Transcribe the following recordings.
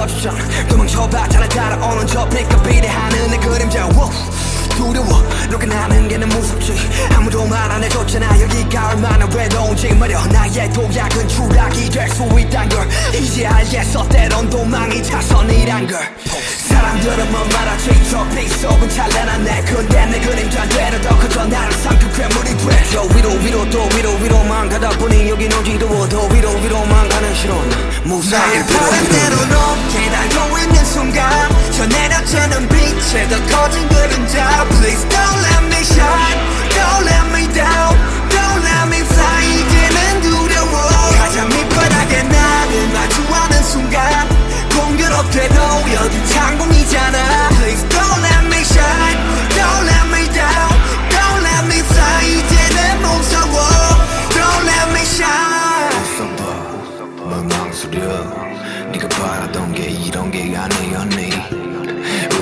더 커지잖아 도망쳐봤잖아 따라오는 저 빛과 비례하는 내 그림자. wow. 두려워. 너가 나는 게 너무 무섭지. 아무도 말 안 해줬잖아 여기가 얼마나 외로운지 말여 나의 도약은 추락이 될 수 있단 걸. 이제 알겠어. 때론 도망이 차선이란 걸. 사람들은 뭐 말하지? 저 빛속은 찬란한 내 근데 내 그림자대로 더 커져 나를 삼킨 괴물이 돼저 위로 위로 또 위로 위로 무사히 나의 바람대로 높게 날고 있는 순간 저 내려치는 빛에 더 커진 그림자. Please don't let me shine 뭘 망설여 네가 바라던 게 이런 게 아니었니?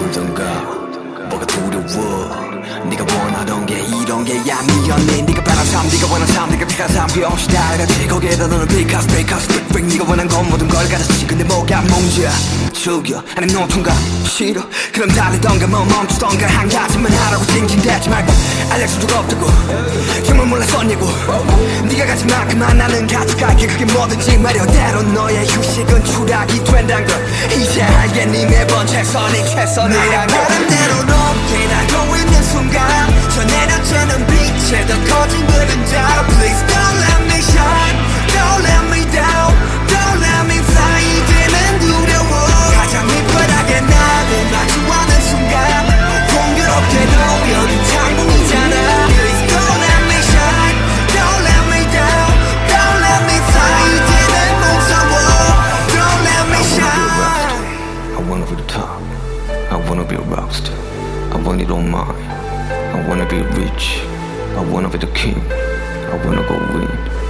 울던가? 뭐가 두려워? 네가 원하던 게 이런 게 아니었니 삶 네가 원한 삶 네가 택한 삶그 없이 다르지 거기에다 너는 비카스 비카스 빅빅 네가 원한 건 모든 걸 가졌지. 근데 뭐가 문제야? 즐겨 아니 노통가 싫어. 그럼 달리던가 뭐 멈추던가 한 가지만 하라고 징징대지 말고. 알려줄 적 없다고? 정말 몰랐었냐고. 네가 가진 만큼만 나는 가져갈게 그게 뭐든지 말여 때론 너의 휴식은 추락이 된단 걸. 이제 알겠니 매번 최선이 최선이란 걸 바람대로 높게 날고 있는 순간 저 내려치는 빛에 더 커 wanna be a rockstar. I want it all mine. I wanna be rich. I wanna be the king. I wanna go win